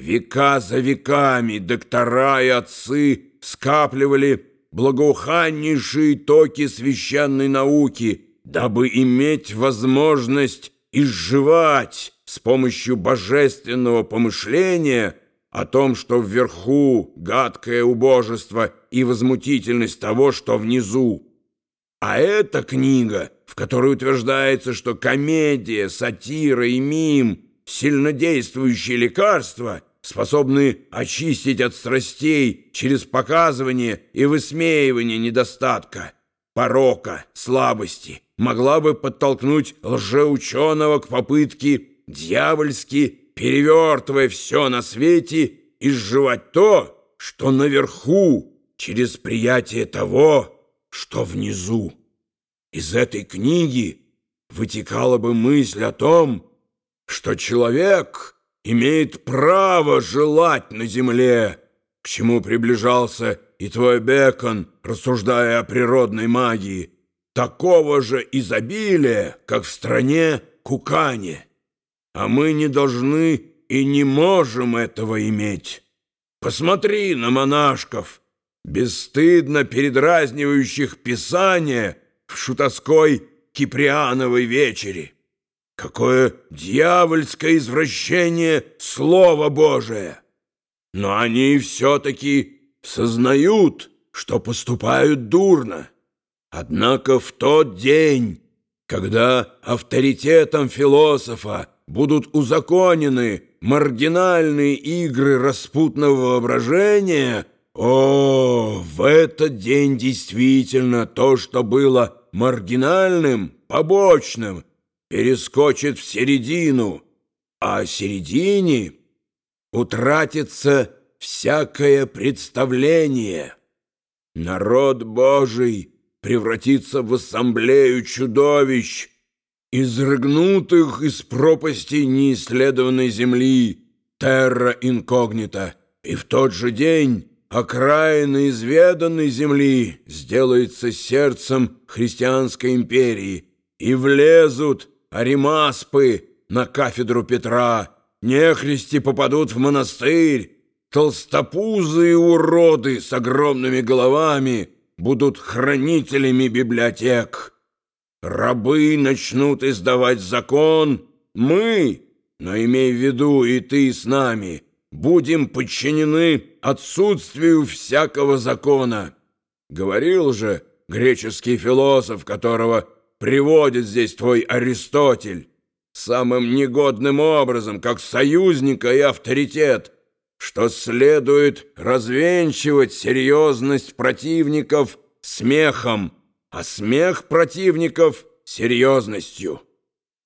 Века за веками доктора и отцы скапливали благоуханнейшие токи священной науки, дабы иметь возможность изживать с помощью божественного помышления о том, что вверху гадкое убожество и возмутительность того, что внизу. А эта книга, в которой утверждается, что комедия, сатира и мим – сильнодействующие лекарства, способны очистить от страстей через показывание и высмеивание недостатка, порока, слабости, могла бы подтолкнуть лжеученого к попытке дьявольски, перевертывая все на свете, изживать то, что наверху, через приятие того, что внизу. Из этой книги вытекала бы мысль о том, что человек имеет право желать на земле, к чему приближался и твой Бекон, рассуждая о природной магии, такого же изобилия, как в стране Кукане. А мы не должны и не можем этого иметь. Посмотри на монашков, бесстыдно передразнивающих Писание в шутовской Киприановой вечере. Какое дьявольское извращение Слова Божия! Но они все-таки сознают, что поступают дурно. Однако в тот день, когда авторитетом философа будут узаконены маргинальные игры распутного воображения, о, в этот день действительно то, что было маргинальным, побочным, перескочит в середину, а середине утратится всякое представление. Народ Божий превратится в ассамблею чудовищ, изрыгнутых из пропасти неисследованной земли, терра инкогнита, и в тот же день окраина изведанной земли сделается сердцем христианской империи, и влезут аримаспы на кафедру Петра, нехристи попадут в монастырь, толстопузые уроды с огромными головами будут хранителями библиотек. Рабы начнут издавать закон, мы, но имей в виду и ты с нами, будем подчинены отсутствию всякого закона. Говорил же греческий философ, которого приводит здесь твой Аристотель самым негодным образом, как союзника и авторитет, что следует развенчивать серьезность противников смехом, а смех противников серьезностью.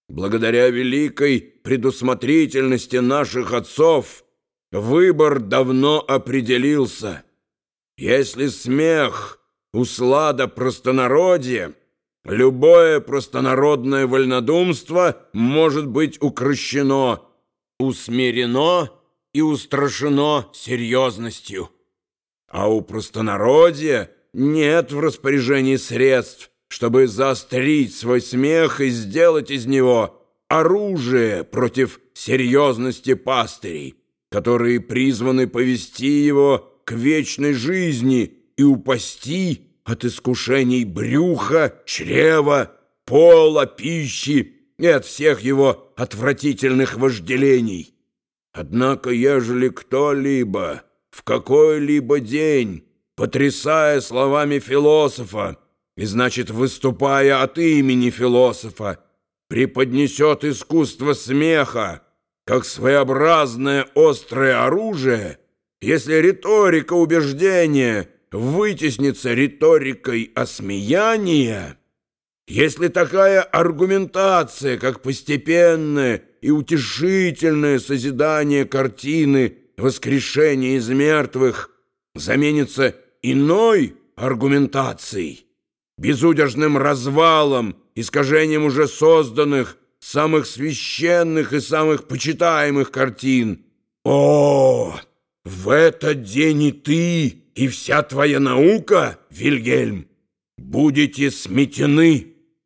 Благодаря великой предусмотрительности наших отцов выбор давно определился. Если смех услада простонародья, любое простонародное вольнодумство может быть укращено, усмирено и устрашено серьезностью. А у простонародья нет в распоряжении средств, чтобы заострить свой смех и сделать из него оружие против серьезности пастырей, которые призваны повести его к вечной жизни и упасти от искушений брюха, чрева, пола, пищи и от всех его отвратительных вожделений. Однако, ежели кто-либо в какой-либо день, потрясая словами философа, и значит, выступая от имени философа, преподнесет искусство смеха, как своеобразное острое оружие, если риторика убеждения — вытеснится риторикой осмеяния, если такая аргументация, как постепенное и утешительное созидание картины воскрешения из мертвых, заменится иной аргументацией, безудержным развалом, искажением уже созданных, самых священных и самых почитаемых картин. О, в этот день и ты и вся твоя наука, Вильгельм, будете сметены».